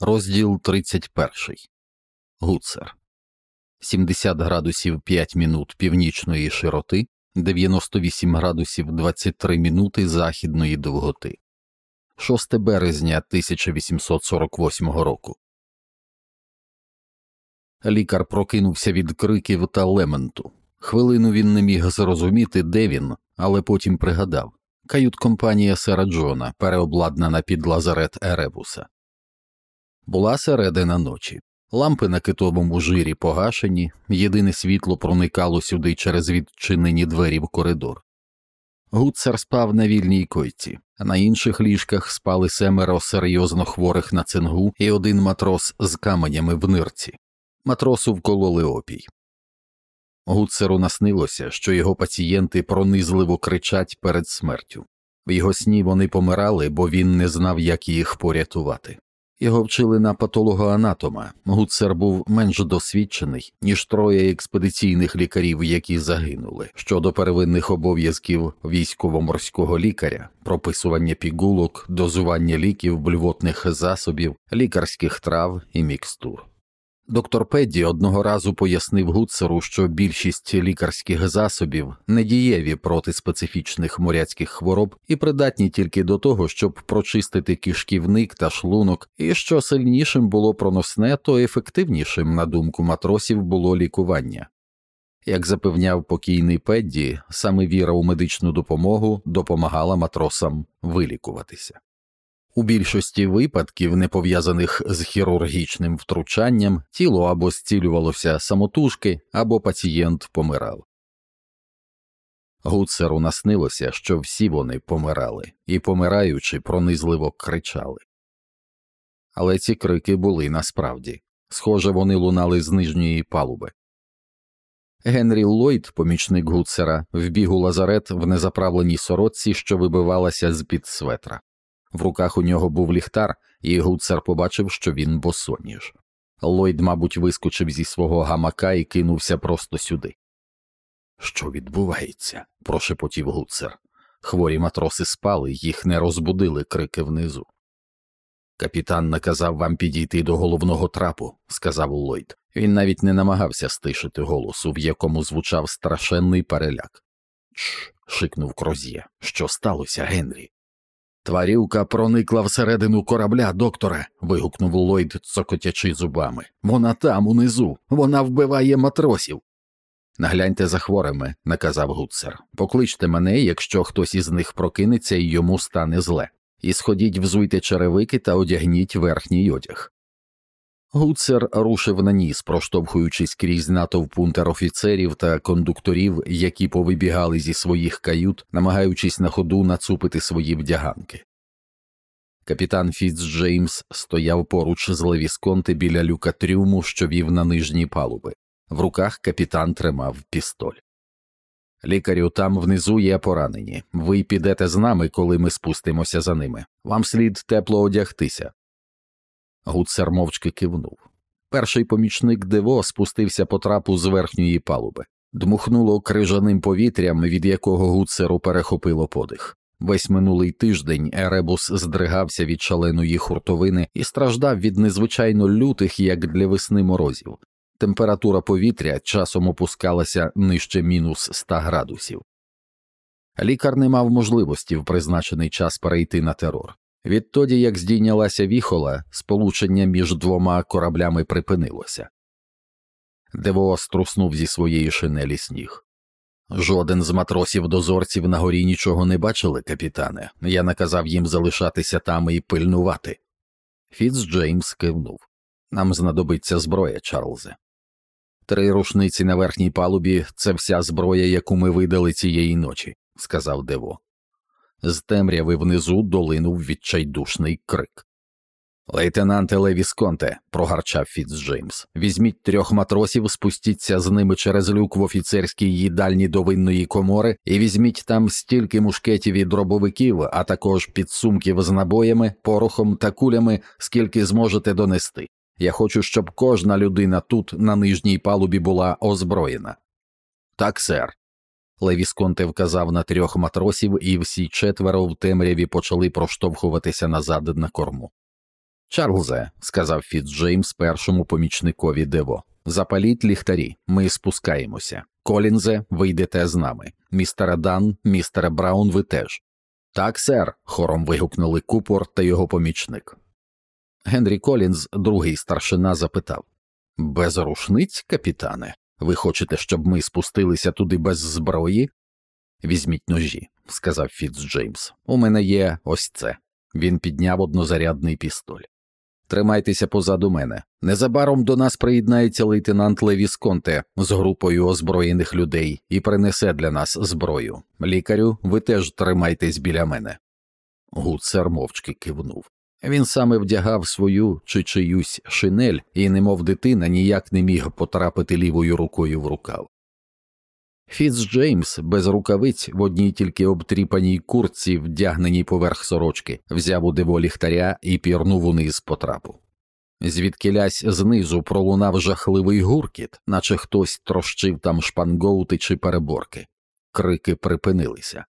Розділ 31. Гуцер 70 градусів 5 мінут північної широти, 98 градусів 23 мінути західної довготи. 6 березня 1848 року. Лікар прокинувся від криків та лементу. Хвилину він не міг зрозуміти, де він, але потім пригадав кают-компанія Сера Джона, переобладнана під лазарет Еребуса. Була середина ночі. Лампи на китовому жирі погашені, єдине світло проникало сюди через відчинені двері в коридор. Гуцер спав на вільній койці, а на інших ліжках спали семеро серйозно хворих на цингу і один матрос з каменями в нирці. Матросу вкололи опій. Гуцеру наснилося, що його пацієнти пронизливо кричать перед смертю. В його сні вони помирали, бо він не знав, як їх порятувати. Його вчили на патологоанатома. Гуцер був менш досвідчений, ніж троє експедиційних лікарів, які загинули. Щодо первинних обов'язків військово-морського лікаря, прописування пігулок, дозування ліків, блювотних засобів, лікарських трав і мікстур. Доктор Педді одного разу пояснив Гуцеру, що більшість лікарських засобів недієві проти специфічних моряцьких хвороб і придатні тільки до того, щоб прочистити кишківник та шлунок, і що сильнішим було проносне, то ефективнішим, на думку матросів, було лікування. Як запевняв покійний Педді, саме віра у медичну допомогу допомагала матросам вилікуватися. У більшості випадків, не пов'язаних з хірургічним втручанням, тіло або зцілювалося самотужки, або пацієнт помирав. Гуцеру наснилося, що всі вони помирали і, помираючи, пронизливо кричали. Але ці крики були насправді схоже, вони лунали з нижньої палуби. Генрі Ллойд, помічник Гуцера, вбіг у лазарет в незаправленій сорочці, що вибивалася з під светра. В руках у нього був ліхтар, і Гуцер побачив, що він босоніж. Ллойд, мабуть, вискочив зі свого гамака і кинувся просто сюди. Що відбувається? прошепотів Гуцер. Хворі матроси спали, їх не розбудили крики внизу. Капітан наказав вам підійти до головного трапу, сказав Ллойд. Він навіть не намагався стишити голосу, в якому звучав страшенний переляк. Чш. шикнув Кроз'є. Що сталося, Генрі? Тварівка проникла всередину корабля, докторе. вигукнув Ллойд, цокотячи зубами. Вона там, унизу, вона вбиває матросів. Нагляньте за хворими, наказав Гуцер. Покличте мене, якщо хтось із них прокинеться і йому стане зле, і сходіть, взуйте черевики та одягніть верхній одяг. Гуцер рушив на ніс, проштовхуючись крізь натовп унтер-офіцерів та кондукторів, які повибігали зі своїх кают, намагаючись на ходу нацупити свої вдяганки. Капітан Фіц Джеймс стояв поруч з Левісконти біля люка трюму, що вів на нижні палуби. В руках капітан тримав пістоль. Лікарю, там внизу є поранені. Ви підете з нами, коли ми спустимося за ними. Вам слід тепло одягтися. Гуцер мовчки кивнув. Перший помічник диво спустився по трапу з верхньої палуби, дмухнуло крижаним повітрям, від якого гуцеру перехопило подих. Весь минулий тиждень Еребус здригався від шаленої хуртовини і страждав від незвичайно лютих, як для весни морозів. Температура повітря часом опускалася нижче мінус 100 градусів. Лікар не мав можливості в призначений час перейти на терор. Відтоді, як здійнялася віхола, сполучення між двома кораблями припинилося. Дево струснув зі своєї шинелі сніг. Жоден з матросів дозорців на горі нічого не бачили, капітане. Я наказав їм залишатися там і пильнувати. Фіц Джеймс кивнув. Нам знадобиться зброя, Чарльзе. Три рушниці на верхній палубі це вся зброя, яку ми видали цієї ночі, сказав Дево. З темряви внизу долинув відчайдушний крик. Лейтенанте Левісконте, прогарчав Фіцджеймс, візьміть трьох матросів, спустіться з ними через люк в офіцерській їдальні до винної комори і візьміть там стільки мушкетів і дробовиків, а також підсумків з набоями, порохом та кулями, скільки зможете донести. Я хочу, щоб кожна людина тут, на нижній палубі, була озброєна. Так, сер. Левісконте вказав на трьох матросів, і всі четверо в темряві почали проштовхуватися назад на корму. Чарльзе, сказав Фіцджеймс першому помічникові Дево. Запаліть ліхтарі, ми спускаємося. Колінзе, ви йдете з нами. Містере Дан, містере Браун, ви теж. Так, сер. хором вигукнули Купор та його помічник. Генрі Колінз, другий старшина, запитав Без рушниць, капітане? Ви хочете, щоб ми спустилися туди без зброї? Візьміть ножі, сказав Фіцджеймс. У мене є ось це. Він підняв однозарядний пістоль. Тримайтеся позаду мене. Незабаром до нас приєднається лейтенант Левіс Конте з групою озброєних людей і принесе для нас зброю. Лікарю, ви теж тримайтесь біля мене. Гуцер мовчки кивнув. Він саме вдягав свою чи чиюсь шинель і, немов дитина, ніяк не міг потрапити лівою рукою в рукав. Фіц Джеймс без рукавиць в одній тільки обтріпаній куртці, вдягненій поверх сорочки, взяв у диво ліхтаря і пірнув униз по трапу. Звідкилясь знизу пролунав жахливий гуркіт, наче хтось трощив там шпангоути чи переборки. Крики припинилися.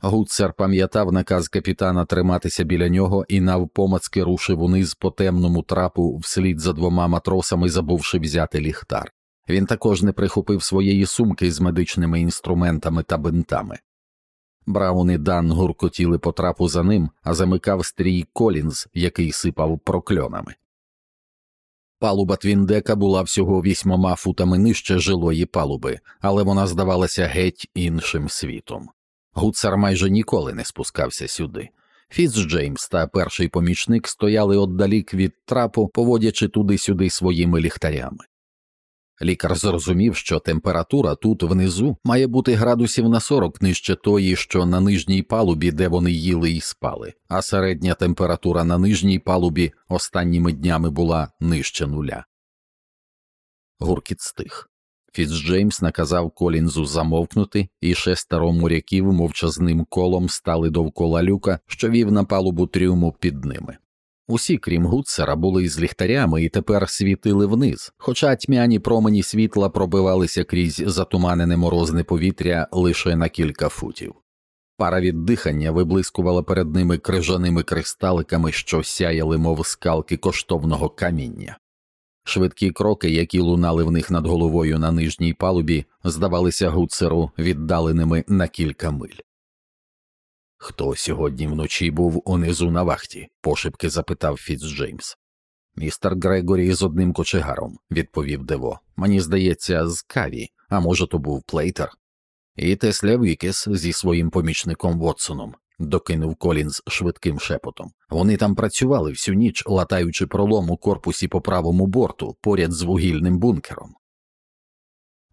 Гуцер пам'ятав наказ капітана триматися біля нього і навпомацки рушив униз по темному трапу вслід за двома матросами, забувши взяти ліхтар. Він також не прихопив своєї сумки з медичними інструментами та бинтами. Браун і Дан гуркотіли по трапу за ним, а замикав стрій Колінз, який сипав прокльонами. Палуба Твіндека була всього вісьмома футами нижче жилої палуби, але вона здавалася геть іншим світом. Гуцер майже ніколи не спускався сюди. Фіц Джеймс та перший помічник стояли отдалік від трапу, поводячи туди-сюди своїми ліхтарями. Лікар зрозумів, що температура тут внизу має бути градусів на 40 нижче тої, що на нижній палубі, де вони їли і спали, а середня температура на нижній палубі останніми днями була нижче нуля. Гуркіт стих. Фіцджеймс наказав Колінзу замовкнути, і шестеро моряків мовчазним колом стали довкола люка, що вів на палубу трюму під ними. Усі, крім Гуцера, були з ліхтарями і тепер світили вниз, хоча тьмяні промені світла пробивалися крізь затуманене морозне повітря лише на кілька футів. Пара від дихання виблискувала перед ними крижаними кристаликами, що сяяли, мов скалки коштовного каміння. Швидкі кроки, які лунали в них над головою на нижній палубі, здавалися Гудсеру віддаленими на кілька миль. Хто сьогодні вночі був унизу на вахті? пошепки запитав Фіцджеймс. Містер Грегорі з одним кочегаром, відповів Дево. Мені здається, з Каві, а може, то був Плейтер. І тесля Вікес зі своїм помічником Вотсоном, докинув Колінз швидким шепотом. Вони там працювали всю ніч, латаючи пролом у корпусі по правому борту поряд з вугільним бункером.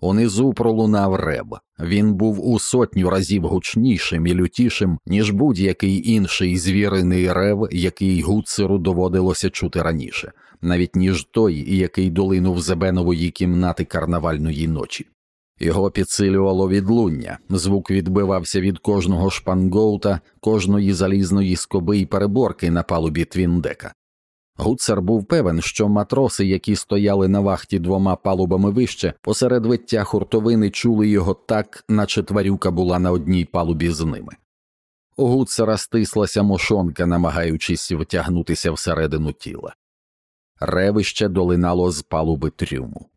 Унизу пролунав реб. Він був у сотню разів гучнішим і лютішим, ніж будь-який інший звіриний рев, який гуцеру доводилося чути раніше, навіть ніж той, який долинув з Ебенової кімнати карнавальної ночі. Його підсилювало відлуння, звук відбивався від кожного шпангоута, кожної залізної скоби й переборки на палубі Твіндека. Гуцер був певен, що матроси, які стояли на вахті двома палубами вище, посеред виття хуртовини чули його так, наче тварюка була на одній палубі з ними. У Гуцера стислася мошонка, намагаючись втягнутися всередину тіла. Ревище долинало з палуби трюму.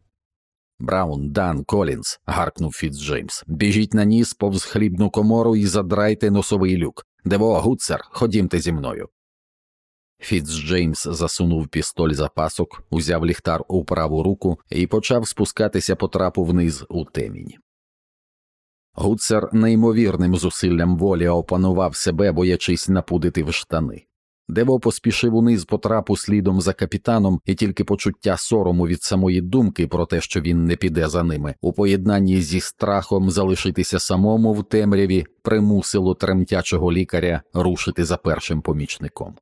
Браун, Дан, Колінс, гаркнув Фіцджеймс. Біжіть на ніс повз хлібну комору і задрайте носовий люк. Дево, Гуцер, ходімте зі мною. Фіцджеймс засунув пістоль за пасок, узяв ліхтар у праву руку і почав спускатися по трапу вниз у темінь. Гуцер неймовірним зусиллям волі опанував себе, боячись напудити в штани. Дево поспішив униз по трапу слідом за капітаном, і тільки почуття сорому від самої думки про те, що він не піде за ними, у поєднанні зі страхом залишитися самому в темряві, примусило тремтячого лікаря рушити за першим помічником.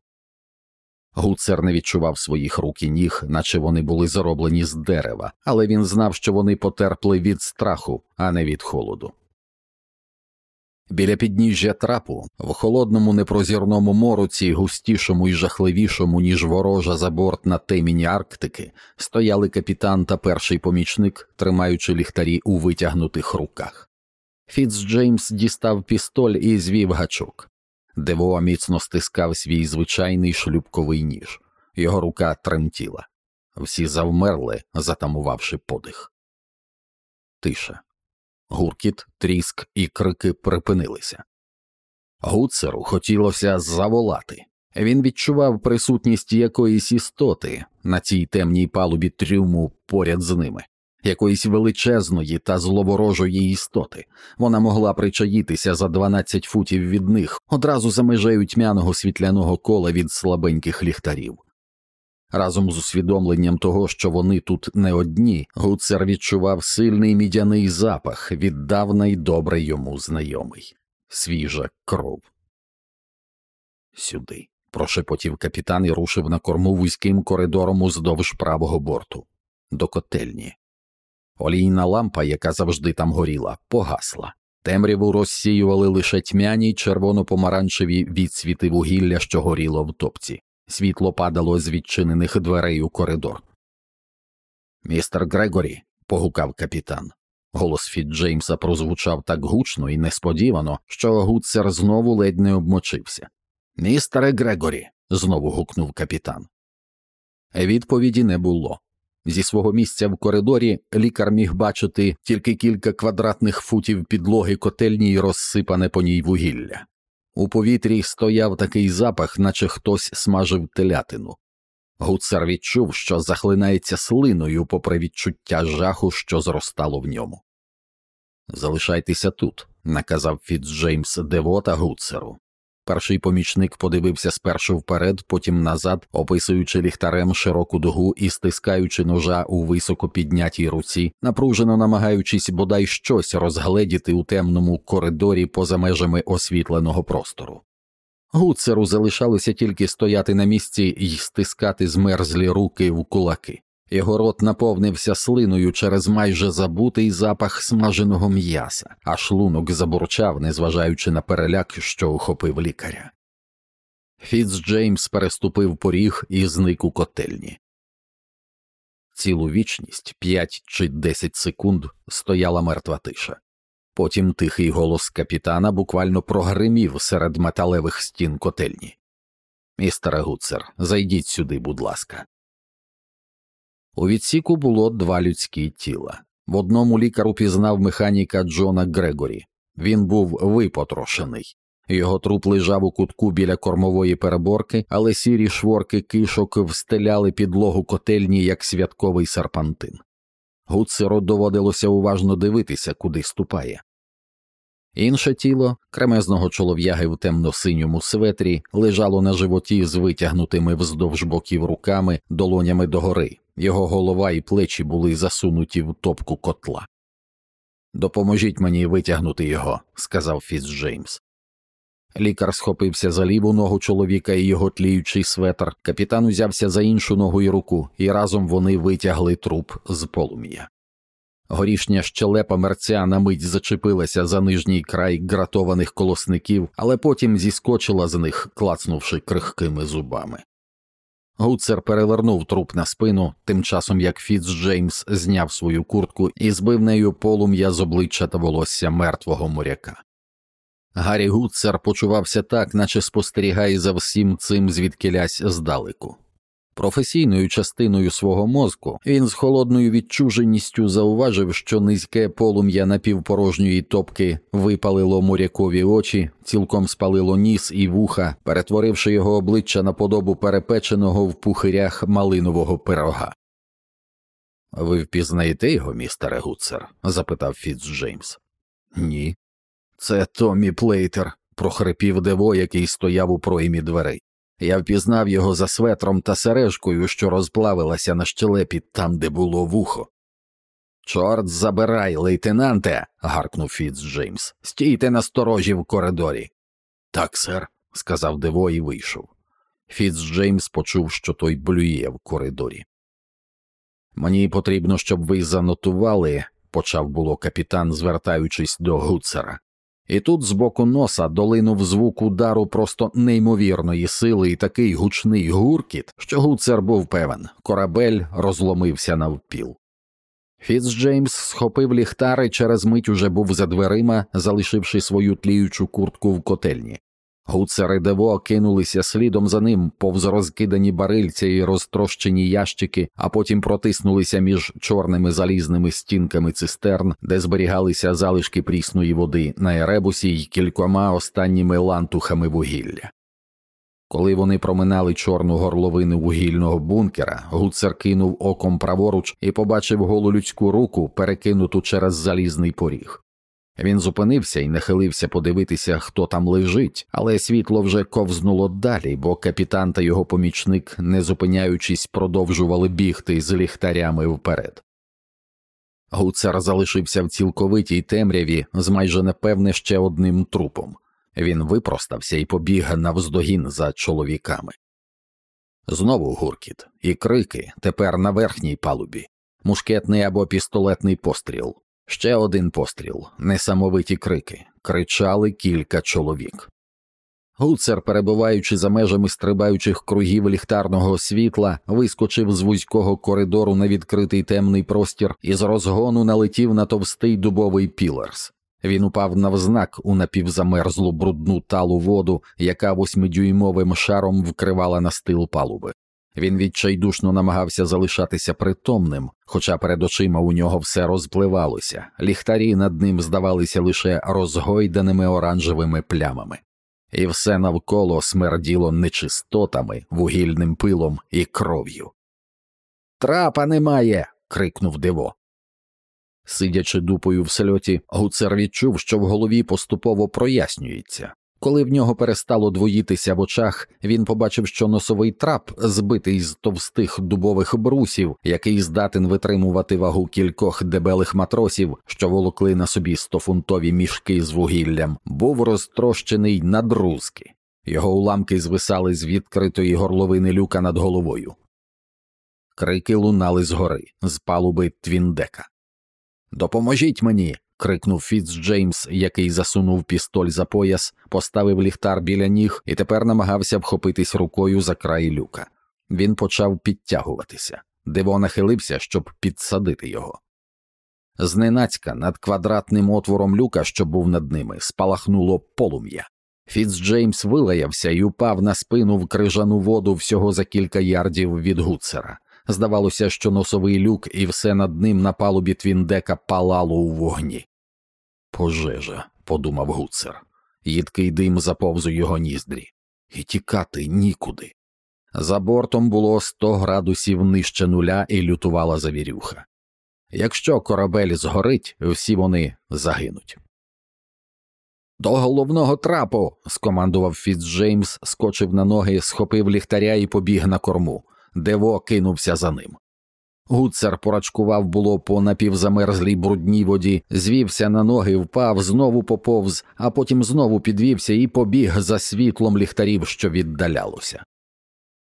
Гуцер не відчував своїх рук і ніг, наче вони були зароблені з дерева, але він знав, що вони потерпли від страху, а не від холоду. Біля підніжжя трапу, в холодному непрозірному мороці, густішому і жахливішому, ніж ворожа забортна темінь Арктики, стояли капітан та перший помічник, тримаючи ліхтарі у витягнутих руках. Фіц Джеймс дістав пістоль і звів гачок. Дево міцно стискав свій звичайний шлюбковий ніж, його рука тремтіла. Всі завмерли, затамувавши подих. Тиша. Гуркіт, тріск і крики припинилися. Гуцеру хотілося заволати. Він відчував присутність якоїсь істоти на цій темній палубі трюму поряд з ними, якоїсь величезної та зловорожої істоти. Вона могла причаїтися за 12 футів від них, одразу за межею тьмяного світляного кола від слабеньких ліхтарів. Разом з усвідомленням того, що вони тут не одні, Гуцер відчував сильний мідяний запах, віддавна й добре йому знайомий свіжа кров. Сюди. прошепотів капітан і рушив на корму вузьким коридором уздовж правого борту, до котельні. Олійна лампа, яка завжди там горіла, погасла. Темряву розсіювали лише тьмяні й червоно-помаранчеві відсвіти вугілля, що горіло в топці. Світло падало з відчинених дверей у коридор. Містер Грегорі. погукав капітан. Голос Фіт Джеймса прозвучав так гучно і несподівано, що Гуцер знову ледь не обмочився. Містере Грегорі. знову гукнув капітан. Відповіді не було. Зі свого місця в коридорі лікар міг бачити тільки кілька квадратних футів підлоги котельні й розсипане по ній вугілля. У повітрі стояв такий запах, наче хтось смажив телятину. Гуцер відчув, що захлинається слиною попри відчуття жаху, що зростало в ньому. Залишайтеся тут, наказав Фіцджеймс Девота Гуцеру. Перший помічник подивився спершу вперед, потім назад, описуючи ліхтарем широку дугу і стискаючи ножа у високо піднятій руці, напружено намагаючись бодай щось розгледіти у темному коридорі поза межами освітленого простору. Гуцеру залишалося тільки стояти на місці і стискати змерзлі руки в кулаки. Його рот наповнився слиною через майже забутий запах смаженого м'яса, а шлунок забурчав, незважаючи на переляк, що охопив лікаря. Фіц Джеймс переступив поріг і зник у котельні. Цілу вічність, п'ять чи десять секунд, стояла мертва тиша. Потім тихий голос капітана буквально прогримів серед металевих стін котельні. Містере Гуцер, зайдіть сюди, будь ласка. У відсіку було два людські тіла. В одному лікар упізнав механіка Джона Грегорі. Він був випотрошений. Його труп лежав у кутку біля кормової переборки, але сірі шворки кишок встеляли підлогу котельні як святковий серпантин. Гуцеру доводилося уважно дивитися, куди ступає. Інше тіло кремезного чолов'яги в темно-синьому светрі лежало на животі з витягнутими вздовж боків руками, долонями догори, його голова і плечі були засунуті в топку котла. Допоможіть мені витягнути його, сказав Фіц Джеймс. Лікар схопився за ліву ногу чоловіка і його тліючий светр. Капітан узявся за іншу ногу і руку, і разом вони витягли труп з полум'я. Горішня щелепа мерця на мить зачепилася за нижній край гратованих колосників, але потім зіскочила з них, клацнувши крихкими зубами. Гуцер перевернув труп на спину, тим часом як Фіц Джеймс зняв свою куртку і збив нею полум'я з обличчя та волосся мертвого моряка. Гаррі Гуцер почувався так, наче спостерігає за всім цим звідкилясь здалеку. Професійною частиною свого мозку він з холодною відчуженістю зауважив, що низьке полум'я напівпорожньої топки випалило морякові очі, цілком спалило ніс і вуха, перетворивши його обличчя на подобу перепеченого в пухирях малинового пирога. Ви впізнаєте його, містере Гуцер? запитав Фіц Джеймс. Ні. Це Томі Плейтер, прохрипів дево, який стояв у проймі дверей. Я впізнав його за светром та сережкою, що розплавилася на щелепі там, де було вухо. Чорт забирай, лейтенанте. гаркнув Фіц Джеймс. Стійте на сторожі в коридорі. Так, сер, сказав Дево і вийшов. Фіц Джеймс почув, що той блює в коридорі. Мені потрібно, щоб ви занотували, почав було капітан, звертаючись до Гуцера. І тут з боку носа долинув звук удару просто неймовірної сили і такий гучний гуркіт, що гуцер був певен, корабель розломився навпіл. Фіцджеймс схопив ліхтар і через мить уже був за дверима, залишивши свою тліючу куртку в котельні. Гуцер і Дево кинулися слідом за ним повз розкидані барильця і розтрощені ящики, а потім протиснулися між чорними залізними стінками цистерн, де зберігалися залишки прісної води на еребусі й кількома останніми лантухами вугілля. Коли вони проминали чорну горловину вугільного бункера, Гуцер кинув оком праворуч і побачив голу людську руку, перекинуту через залізний поріг. Він зупинився і нахилився подивитися, хто там лежить, але світло вже ковзнуло далі, бо капітан та його помічник, не зупиняючись, продовжували бігти з ліхтарями вперед. Гуцер залишився в цілковитій темряві з майже непевне ще одним трупом. Він випростався і побіг навздогін за чоловіками. Знову гуркіт і крики тепер на верхній палубі, мушкетний або пістолетний постріл, ще один постріл, несамовиті крики, кричали кілька чоловік. Гуцер, перебуваючи за межами стрибаючих кругів ліхтарного світла, вискочив з вузького коридору на відкритий темний простір і з розгону налетів на товстий дубовий пілерс. Він упав навзнак у напівзамерзлу брудну талу воду, яка восьмидюймовим шаром вкривала настил палуби. Він відчайдушно намагався залишатися притомним, хоча перед очима у нього все розпливалося, ліхтарі над ним здавалися лише розгойданими оранжевими плямами, і все навколо смерділо нечистотами, вугільним пилом і кров'ю. Трапа немає. крикнув диво. Сидячи дупою в сльоті, гуцер відчув, що в голові поступово прояснюється. Коли в нього перестало двоїтися в очах, він побачив, що носовий трап, збитий з товстих дубових брусів, який здатен витримувати вагу кількох дебелих матросів, що волокли на собі стофунтові мішки з вугіллям, був розтрощений на друзки. Його уламки звисали з відкритої горловини люка над головою. Крики лунали згори, з палуби Твіндека. Допоможіть мені. Крикнув Фіц Джеймс, який засунув пістоль за пояс, поставив ліхтар біля ніг і тепер намагався вхопитись рукою за край люка. Він почав підтягуватися. Диво нахилився, щоб підсадити його. Зненацька над квадратним отвором люка, що був над ними, спалахнуло полум'я. Фіц Джеймс вилаявся і упав на спину в крижану воду всього за кілька ярдів від гуцера. Здавалося, що носовий люк і все над ним на палубі Твіндека палало у вогні. Пожежа, подумав гуцер. Їдкий дим заповз у його ніздрі, і тікати нікуди. За бортом було сто градусів нижче нуля і лютувала завірюха. Якщо корабель згорить, всі вони загинуть. До головного трапу. скомандував Фіцджеймс, скочив на ноги, схопив ліхтаря і побіг на корму. Дево кинувся за ним. Гуцер порачкував було по напівзамерзлій брудній воді, звівся на ноги, впав, знову поповз, а потім знову підвівся і побіг за світлом ліхтарів, що віддалялося.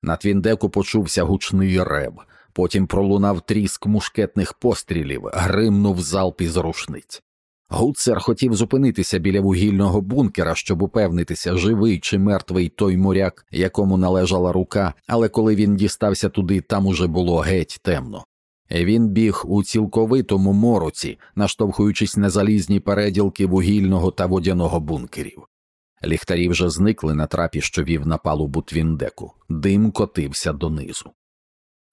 На твіндеку почувся гучний реб, потім пролунав тріск мушкетних пострілів, гримнув залп із рушниць. Гуцер хотів зупинитися біля вугільного бункера, щоб упевнитися, живий чи мертвий той моряк, якому належала рука, але коли він дістався туди, там уже було геть темно. Він біг у цілковитому мороці, наштовхуючись на залізні переділки вугільного та водяного бункерів. Ліхтарі вже зникли на трапі, що вів на палубу твіндеку, дим котився донизу.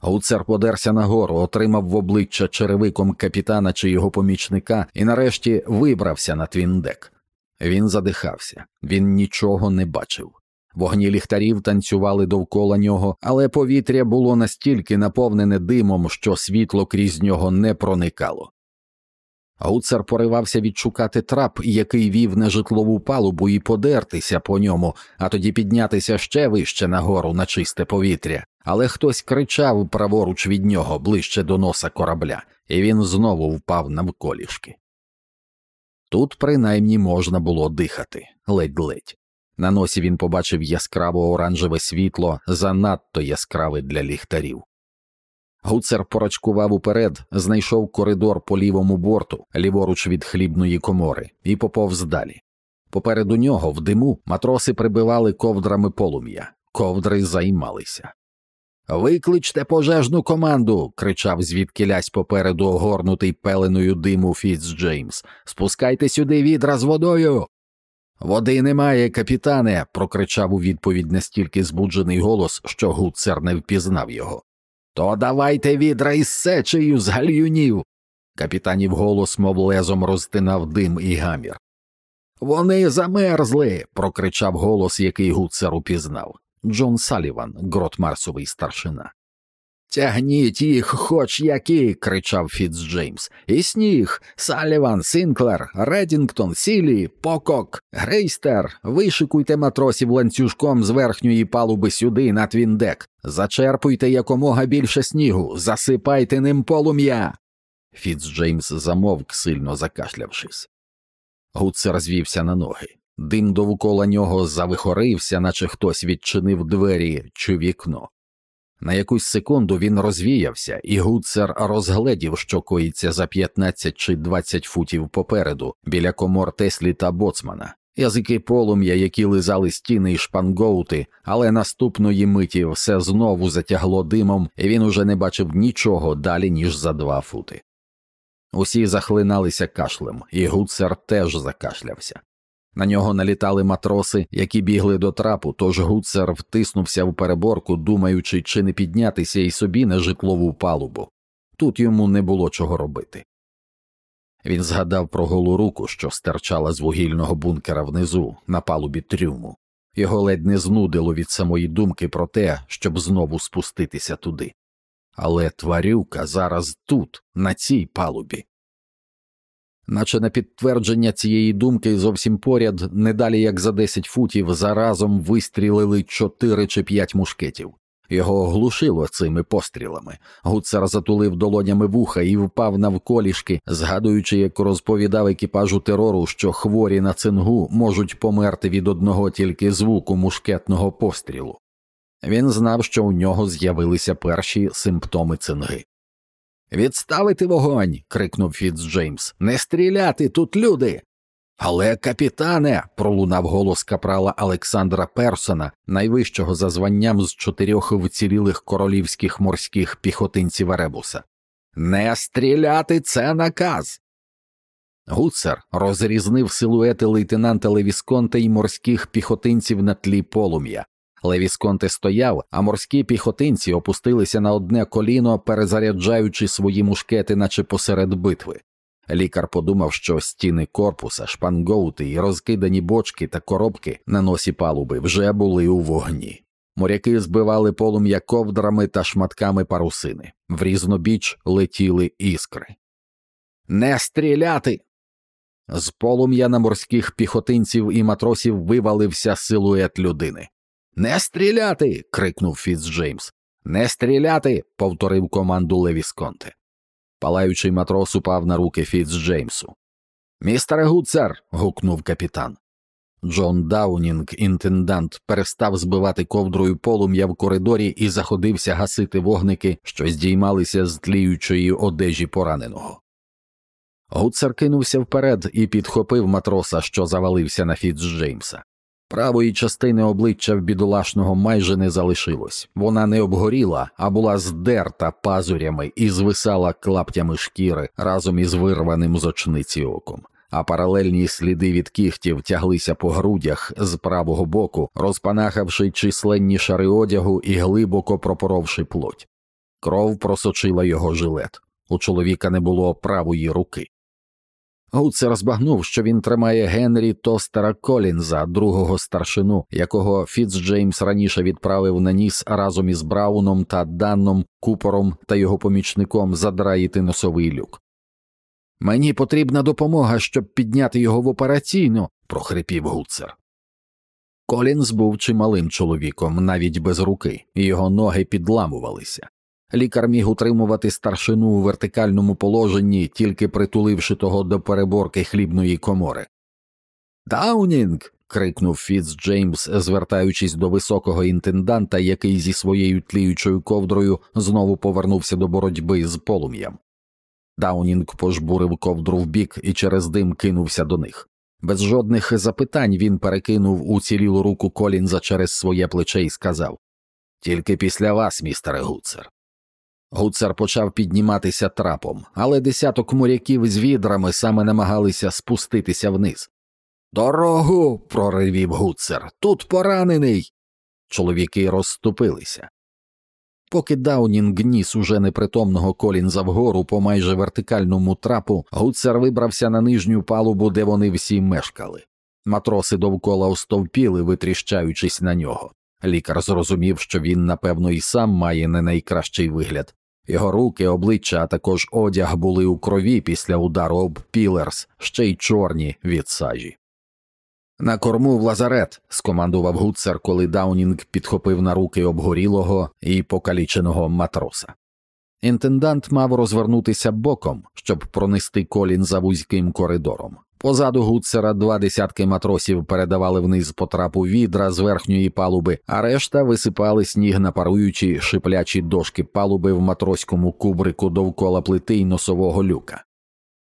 Гуцер подерся нагору, отримав в обличчя черевиком капітана чи його помічника і нарешті вибрався на твіндек. Він задихався, він нічого не бачив. Вогні ліхтарів танцювали довкола нього, але повітря було настільки наповнене димом, що світло крізь нього не проникало. Гуцер поривався відшукати трап, який вів на житлову палубу, і подертися по ньому, а тоді піднятися ще вище нагору на чисте повітря, але хтось кричав праворуч від нього ближче до носа корабля, і він знову впав навколішки. Тут принаймні можна було дихати ледь-ледь. На носі він побачив яскраво оранжеве світло, занадто яскраве для ліхтарів. Гуцер порачкував уперед, знайшов коридор по лівому борту, ліворуч від хлібної комори, і поповз далі. Попереду нього, в диму, матроси прибивали ковдрами полум'я, ковдри займалися. Викличте пожежну команду. кричав звідкилясь попереду огорнутий пеленою диму Фіц Джеймс. Спускайте сюди відра з водою. Води немає, капітане. прокричав у відповідь настільки збуджений голос, що гуцер не впізнав його. То давайте відра із сечею з гальюнів. Капітанів голос, мов лезом, розтинав дим і гамір. Вони замерзли. прокричав голос, який Гудсер упізнав. Джон Саліван, грот марсовий старшина. Тягніть їх, хоч які. кричав Фіцджеймс. І сніг, Саліван, Сінклер, Редінгтон, Сілі, Покок, Грейстер. Вишикуйте матросів ланцюжком з верхньої палуби сюди, на твіндек. Зачерпуйте якомога більше снігу, засипайте ним полум'я. Фіц Джеймс замовк, сильно закашлявшись. Гуцер звівся на ноги. Дим довкола нього завихорився, наче хтось відчинив двері чи вікно. На якусь секунду він розвіявся, і гуцер розгледів, що коїться за 15 чи 20 футів попереду, біля комор Теслі та боцмана, язики полум'я, які лизали стіни й шпангоути, але наступної миті все знову затягло димом, і він уже не бачив нічого далі, ніж за два фути. Усі захлиналися кашлем, і гуцер теж закашлявся. На нього налітали матроси, які бігли до трапу, тож гуцер втиснувся в переборку, думаючи, чи не піднятися і собі на житлову палубу. Тут йому не було чого робити. Він згадав про голу руку, що стирчала з вугільного бункера внизу, на палубі трюму. Його ледь не знудило від самої думки про те, щоб знову спуститися туди. Але тварюка зараз тут, на цій палубі наче на підтвердження цієї думки зовсім поряд, не далі як за десять футів, заразом вистрілили чотири чи п'ять мушкетів. Його оглушило цими пострілами. Гуцер затулив долонями вуха і впав навколішки, згадуючи, як розповідав екіпажу терору, що хворі на цингу можуть померти від одного тільки звуку мушкетного пострілу. Він знав, що у нього з'явилися перші симптоми цинги. Відставити вогонь. крикнув Фіц Джеймс. Не стріляти тут люди. Але, капітане, пролунав голос капрала Олександра Персона, найвищого за званням з чотирьох вцілілих королівських морських піхотинців Еребуса. Не стріляти це наказ. Гуцер розрізнив силуети лейтенанта Левісконта і морських піхотинців на тлі полум'я. Левісконте стояв, а морські піхотинці опустилися на одне коліно, перезаряджаючи свої мушкети, наче посеред битви. Лікар подумав, що стіни корпуса, шпангоути і розкидані бочки та коробки на носі палуби вже були у вогні. Моряки збивали полум'я ковдрами та шматками парусини, в різнобіч летіли іскри. Не стріляти. З полум'я на морських піхотинців і матросів вивалився силует людини. Не стріляти. крикнув Фіц Джеймс. Не стріляти. повторив команду Левісконте. Палаючий матрос упав на руки Фіц Джеймсу. Містере Гуцер. гукнув капітан. Джон Даунінг, інтендант, перестав збивати ковдрою полум'я в коридорі і заходився гасити вогники, що здіймалися з тліючої одежі пораненого. Гуцер кинувся вперед і підхопив матроса, що завалився на Фіц Джеймса. Правої частини обличчя в бідолашного майже не залишилось, вона не обгоріла, а була здерта пазурями і звисала клаптями шкіри разом із вирваним з очниці оком, а паралельні сліди від кігтів тяглися по грудях з правого боку, розпанахавши численні шари одягу і глибоко пропоровши плоть. Кров просочила його жилет. У чоловіка не було правої руки. Гуцер збагнув, що він тримає Генрі Тостера Колінза, другого старшину, якого Фіцджеймс раніше відправив на ніс разом із Брауном та Данном Купором та його помічником задраїти носовий люк. Мені потрібна допомога, щоб підняти його в операційну, прохрипів Гуцер. Колінз був чималим чоловіком, навіть без руки, і його ноги підламувалися. Лікар міг утримувати старшину у вертикальному положенні, тільки притуливши того до переборки хлібної комори. Даунінг. крикнув Фіц Джеймс, звертаючись до високого інтенданта, який зі своєю тліючою ковдрою знову повернувся до боротьби з полум'ям. Даунінг пожбурив ковдру вбік і через дим кинувся до них. Без жодних запитань він перекинув уцілілу руку Колінза через своє плече і сказав Тільки після вас, містере Гуцер. Гуцер почав підніматися трапом, але десяток моряків з відрами саме намагалися спуститися вниз. Дорогу. проривів Гуцер. Тут поранений. Чоловіки розступилися. Поки Даунінг ніс уже непритомного Колінза вгору по майже вертикальному трапу, Гуцер вибрався на нижню палубу, де вони всі мешкали. Матроси довкола остовпіли, витріщаючись на нього. Лікар зрозумів, що він, напевно, і сам має не найкращий вигляд. Його руки, обличчя, а також одяг були у крові після удару об пілерс, ще й чорні від сажі. На корму в лазарет, скомандував гуцер, коли Даунінг підхопив на руки обгорілого і покаліченого матроса. Інтендант мав розвернутися боком, щоб пронести колін за вузьким коридором. Позаду гуцера два десятки матросів передавали вниз по трапу відра з верхньої палуби, а решта висипали сніг на паруючі шиплячі дошки палуби в матроському кубрику довкола плити й носового люка.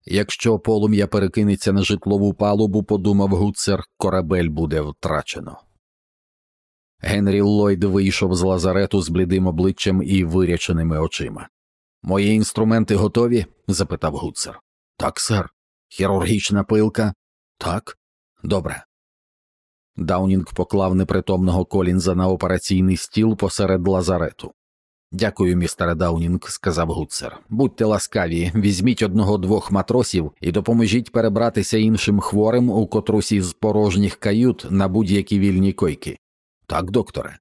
Якщо полум'я перекинеться на житлову палубу, подумав гуцер, корабель буде втрачено. Генрі Ллойд вийшов з лазарету з блідим обличчям і виряченими очима. Мої інструменти готові? запитав гуцер. Так, сер. Хірургічна пилка? Так. Добре. Даунінг поклав непритомного Колінза на операційний стіл посеред лазарету. Дякую, містере Даунінг, сказав Гуцер. Будьте ласкаві, візьміть одного двох матросів і допоможіть перебратися іншим хворим у котрусь із порожніх кают на будь-які вільні койки. Так, докторе.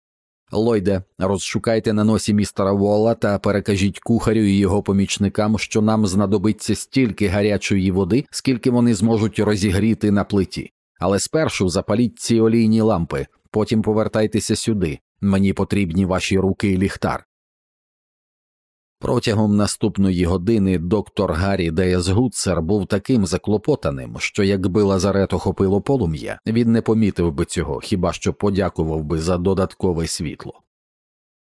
Лойде, розшукайте на носі містера Волла та перекажіть кухарю і його помічникам, що нам знадобиться стільки гарячої води, скільки вони зможуть розігріти на плиті. Але спершу запаліть ці олійні лампи, потім повертайтеся сюди. Мені потрібні ваші руки і ліхтар. Протягом наступної години доктор Гаррі Деяс Гуцер був таким заклопотаним, що якби лазарет охопило полум'я, він не помітив би цього, хіба що подякував би за додаткове світло.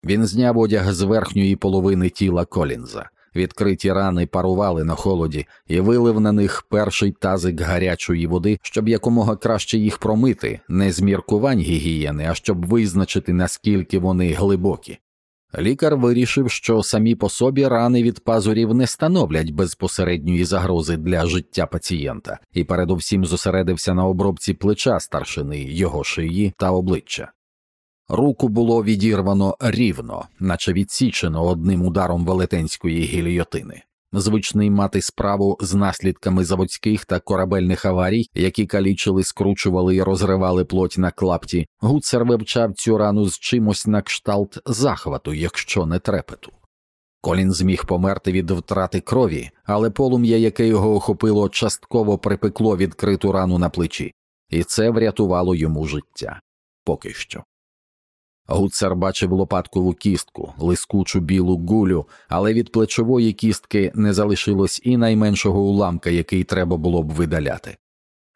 Він зняв одяг з верхньої половини тіла Колінза, відкриті рани парували на холоді і вилив на них перший тазик гарячої води, щоб якомога краще їх промити, не з міркувань гігієни, а щоб визначити наскільки вони глибокі. Лікар вирішив, що самі по собі рани від пазурів не становлять безпосередньої загрози для життя пацієнта, і передовсім зосередився на обробці плеча старшини, його шиї та обличчя. Руку було відірвано рівно, наче відсічено одним ударом велетенської гільйотини звичний мати справу з наслідками заводських та корабельних аварій, які калічили, скручували і розривали плоть на клапті, гуцер вивчав цю рану з чимось на кшталт захвату, якщо не трепету. Колін зміг померти від втрати крові, але полум'я, яке його охопило, частково припекло відкриту рану на плечі, і це врятувало йому життя поки що. Гуцер бачив лопаткову кістку, лискучу білу гулю, але від плечової кістки не залишилось і найменшого уламка, який треба було б видаляти.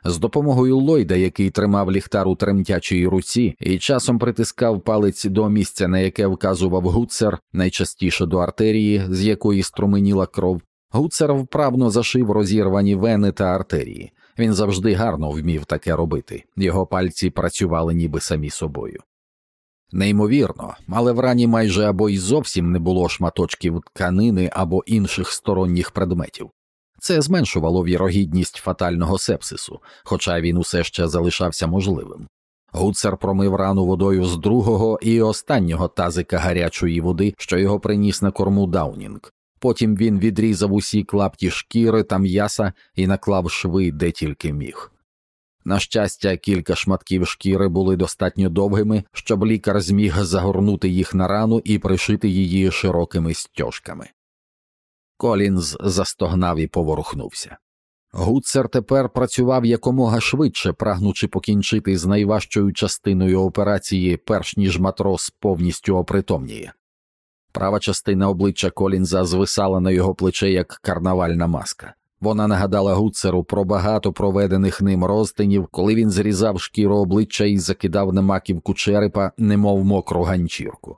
З допомогою Ллойда, який тримав ліхтар у тремтячій руці і часом притискав палець до місця, на яке вказував гуцер, найчастіше до артерії, з якої струменіла кров, гуцер вправно зашив розірвані вени та артерії. Він завжди гарно вмів таке робити, його пальці працювали ніби самі собою. Неймовірно, але в рані майже або й зовсім не було шматочків тканини або інших сторонніх предметів. Це зменшувало вірогідність фатального сепсису, хоча він усе ще залишався можливим. Гуцер промив рану водою з другого і останнього тазика гарячої води, що його приніс на корму Даунінг. Потім він відрізав усі клапті шкіри та м'яса і наклав шви де тільки міг. На щастя, кілька шматків шкіри були достатньо довгими, щоб лікар зміг загорнути їх на рану і пришити її широкими стяжками. Колінз застогнав і поворухнувся. Гуцер тепер працював якомога швидше, прагнучи покінчити з найважчою частиною операції, перш ніж матрос повністю опритомніє. Права частина обличчя Колінза звисала на його плече як карнавальна маска. Вона нагадала гуцеру про багато проведених ним розтинів, коли він зрізав шкіру обличчя і закидав на маківку черепа, немов мокру ганчірку.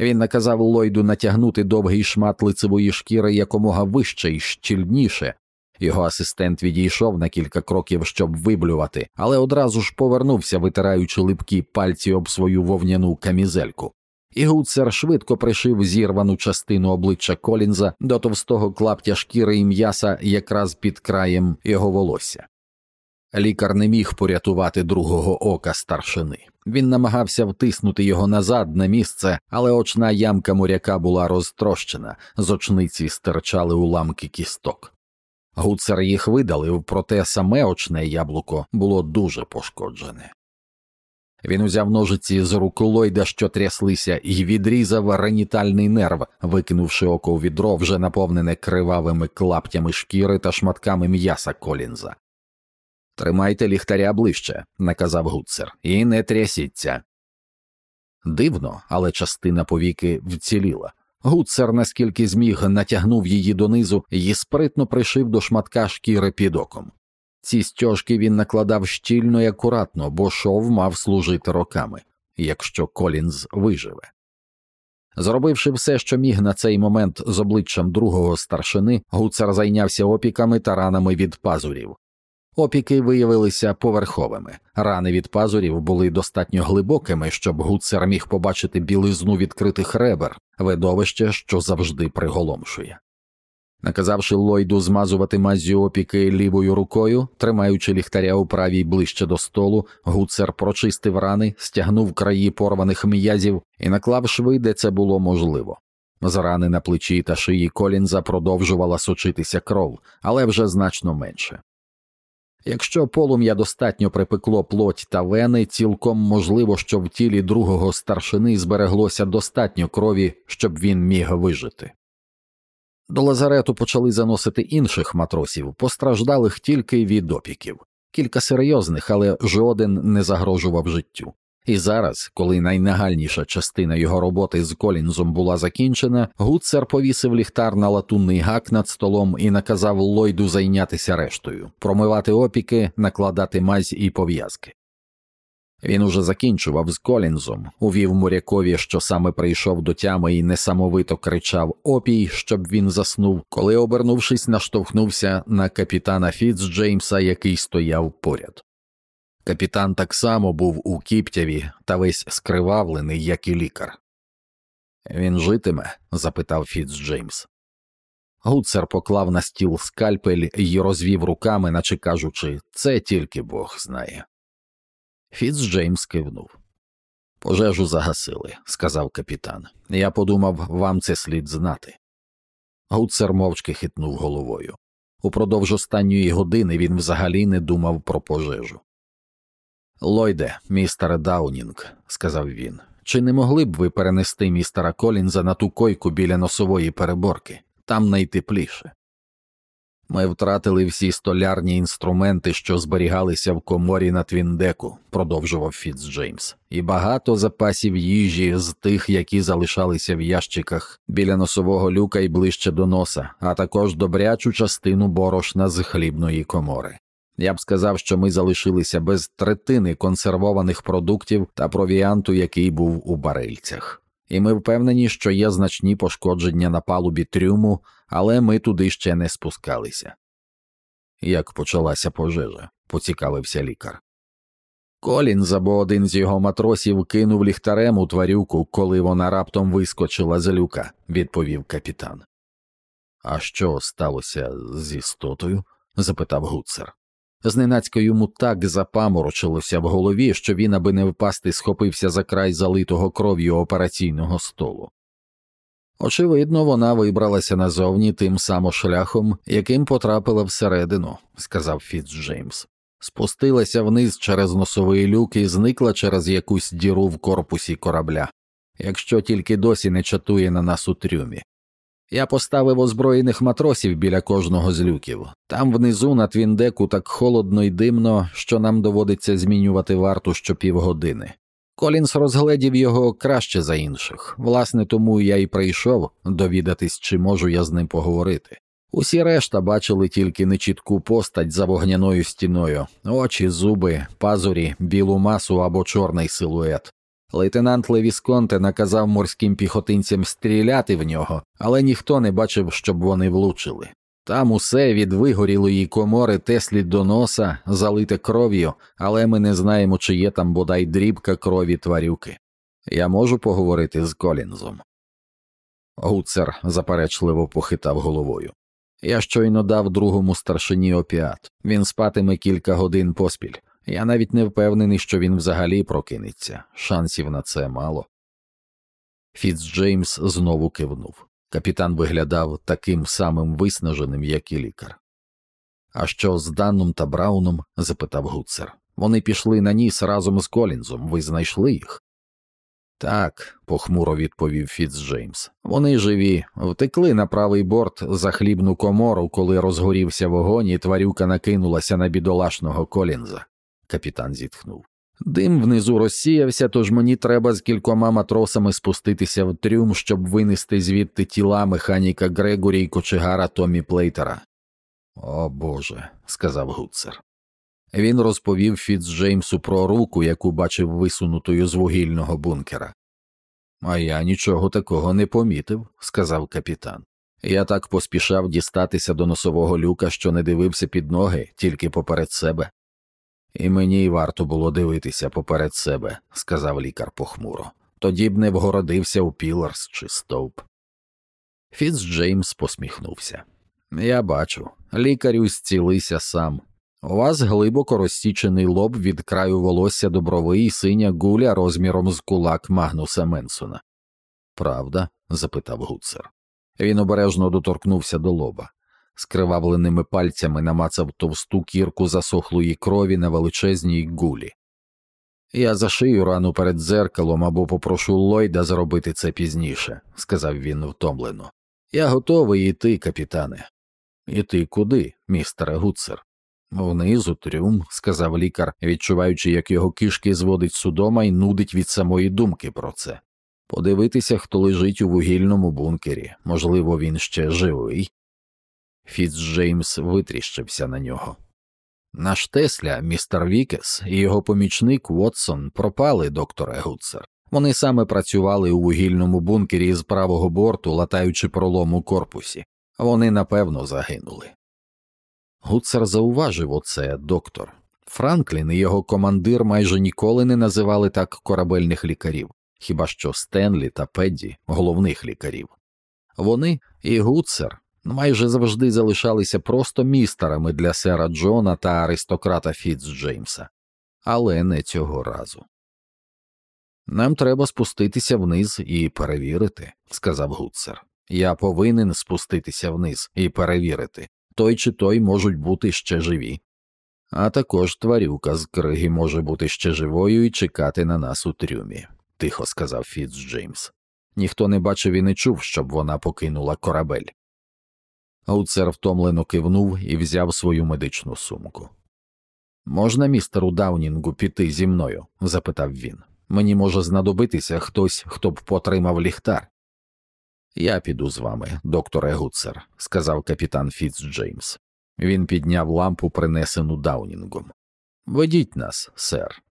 Він наказав Ллойду натягнути довгий шмат лицевої шкіри якомога вище і щільніше. Його асистент відійшов на кілька кроків, щоб виблювати, але одразу ж повернувся, витираючи липкі пальці об свою вовняну камізельку і Гуцер швидко пришив зірвану частину обличчя Колінза до товстого клаптя шкіри і м'яса якраз під краєм його волосся. Лікар не міг порятувати другого ока старшини. Він намагався втиснути його назад на місце, але очна ямка моряка була розтрощена, з очниці стирчали уламки кісток. Гуцер їх видалив, проте саме очне яблуко було дуже пошкоджене. Він узяв ножиці з рук Ллойда, що тряслися, і відрізав ренітальний нерв, викинувши око у відро, вже наповнене кривавими клаптями шкіри та шматками м'яса Колінза. Тримайте ліхтаря ближче, наказав Гуцер, і не трясіться. Дивно, але частина повіки вціліла. Гуцер, наскільки зміг, натягнув її донизу і спритно пришив до шматка шкіри під оком. Ці стяжки він накладав щільно і акуратно, бо шов мав служити роками, якщо Колінз виживе. Зробивши все, що міг на цей момент з обличчям другого старшини, гуцер зайнявся опіками та ранами від пазурів. Опіки виявилися поверховими, рани від пазурів були достатньо глибокими, щоб гуцер міг побачити білизну відкритих ребер, видовище, що завжди приголомшує. Наказавши Ллойду змазувати маззю опіки лівою рукою, тримаючи ліхтаря у правій ближче до столу, гуцер прочистив рани, стягнув краї порваних м'язів і наклав шви, де це було можливо. З рани на плечі та шиї Колінза продовжувала сочитися кров, але вже значно менше. Якщо полум'я достатньо припекло плоть та вени, цілком можливо, що в тілі другого старшини збереглося достатньо крові, щоб він міг вижити. До лазарету почали заносити інших матросів, постраждалих тільки від опіків, кілька серйозних, але жоден не загрожував життю. І зараз, коли найнагальніша частина його роботи з Колінзом була закінчена, Гуцер повісив ліхтар на латунний гак над столом і наказав Ллойду зайнятися рештою, промивати опіки, накладати мазь і пов'язки. Він уже закінчував з Колінзом, увів морякові, що саме прийшов до тями і несамовито кричав опій, щоб він заснув, коли, обернувшись, наштовхнувся на капітана Фіцджеймса, який стояв поряд. Капітан так само був у кіптяві та весь скривавлений, як і лікар. Він житиме? запитав Фіцджеймс. Гуцер поклав на стіл скальпель і розвів руками, наче кажучи, це тільки Бог знає. Фіцджеймс кивнув. Пожежу загасили, сказав капітан. Я подумав, вам це слід знати. Гуцер мовчки хитнув головою. Упродовж останньої години він взагалі не думав про пожежу. Лойде, містере Даунінг, сказав він, чи не могли б ви перенести містера Колінза на ту койку біля носової переборки? Там найтепліше. Ми втратили всі столярні інструменти, що зберігалися в коморі на Твіндеку, продовжував Фіцджеймс, і багато запасів їжі з тих, які залишалися в ящиках біля носового люка і ближче до носа, а також добрячу частину борошна з хлібної комори. Я б сказав, що ми залишилися без третини консервованих продуктів та провіанту, який був у барильцях. І ми впевнені, що є значні пошкодження на палубі трюму, але ми туди ще не спускалися. Як почалася пожежа, поцікавився лікар. Колінз або один з його матросів кинув ліхтарем у тварюку, коли вона раптом вискочила з люка, відповів капітан. А що сталося з істотою? запитав гуцер. Зненацько йому так запаморочилося в голові, що він, аби не впасти, схопився за край залитого кров'ю операційного столу. Очевидно, вона вибралася назовні тим самим шляхом, яким потрапила всередину, сказав Фіцджеймс. Спустилася вниз через носовий люк і зникла через якусь діру в корпусі корабля, якщо тільки досі не чатує на нас у трюмі. Я поставив озброєних матросів біля кожного з люків. Там внизу на твіндеку так холодно і димно, що нам доводиться змінювати варту щопівгодини. Колінс розгледів його краще за інших, власне, тому я й прийшов довідатись, чи можу я з ним поговорити. Усі решта бачили тільки нечітку постать за вогняною стіною, очі, зуби, пазурі, білу масу або чорний силует. Лейтенант Левісконте наказав морським піхотинцям стріляти в нього, але ніхто не бачив, щоб вони влучили. Там усе від вигорілої комори Теслі до носа, залите кров'ю, але ми не знаємо, чи є там бодай дрібка крові тварюки. Я можу поговорити з Колінзом. Гуцер заперечливо похитав головою. Я щойно дав другому старшині опіат. Він спатиме кілька годин поспіль. Я навіть не впевнений, що він взагалі прокинеться. Шансів на це мало. Фіцджеймс знову кивнув. Капітан виглядав таким самим виснаженим, як і лікар. А що з Данном та Брауном? запитав Гуцер. Вони пішли на ніс разом з Колінзом. Ви знайшли їх? Так, похмуро відповів Фіцджеймс. Вони живі, втекли на правий борт за хлібну комору, коли розгорівся вогонь, і тварюка накинулася на бідолашного Колінза. Капітан зітхнув. Дим внизу розсіявся, тож мені треба з кількома матросами спуститися в трюм, щоб винести звідти тіла механіка Грегорі і кочегара Томі Плейтера. О Боже, сказав Гуцер. Він розповів Фіцджеймсу про руку, яку бачив висунутою з вугільного бункера. А я нічого такого не помітив, сказав капітан. Я так поспішав дістатися до носового люка, що не дивився під ноги, тільки поперед себе. І мені й варто було дивитися поперед себе, сказав лікар похмуро. Тоді б не вгородився у Піларс чи стовп. Фіцджеймс посміхнувся. Я бачу, лікарю зцілися сам. У вас глибоко розсічений лоб від краю волосся до брови і синя гуля розміром з кулак Магнуса Менсона. Правда? запитав Гуцер. Він обережно доторкнувся до лоба, скривавленими пальцями намацав товсту кірку засохлої крові на величезній гулі. Я зашию рану перед дзеркалом або попрошу Ллойда зробити це пізніше, сказав він втомлено. Я готовий іти, капітане. Іти куди, містере Гуцер? Внизу трюм, сказав лікар, відчуваючи, як його кишки зводить судома і нудить від самої думки про це. Подивитися, хто лежить у вугільному бункері, можливо, він ще живий. Фіцджеймс витріщився на нього. Наш тесля, містер Вікес і його помічник Вотсон пропали, докторе Гудсер. Вони саме працювали у вугільному бункері з правого борту, латаючи пролом у корпусі. Вони напевно загинули. Гудсер зауважив оце, доктор. Франклін і його командир майже ніколи не називали так корабельних лікарів, хіба що Стенлі та Педді головних лікарів. Вони і Гуцер майже завжди залишалися просто містерами для сера Джона та аристократа Фіцджеймса, але не цього разу. Нам треба спуститися вниз і перевірити, сказав Гуцер. Я повинен спуститися вниз і перевірити, той чи той можуть бути ще живі. А також тварюка з криги може бути ще живою і чекати на нас у трюмі, тихо сказав Фіцджеймс. Ніхто не бачив і не чув, щоб вона покинула корабель. Гуцер втомлено кивнув і взяв свою медичну сумку. Можна містеру Даунінгу піти зі мною? запитав він. Мені може знадобитися хтось, хто б потримав ліхтар. Я піду з вами, докторе Гуцер, сказав капітан Фіцджеймс. Він підняв лампу, принесену Даунінгом. Ведіть нас, сер.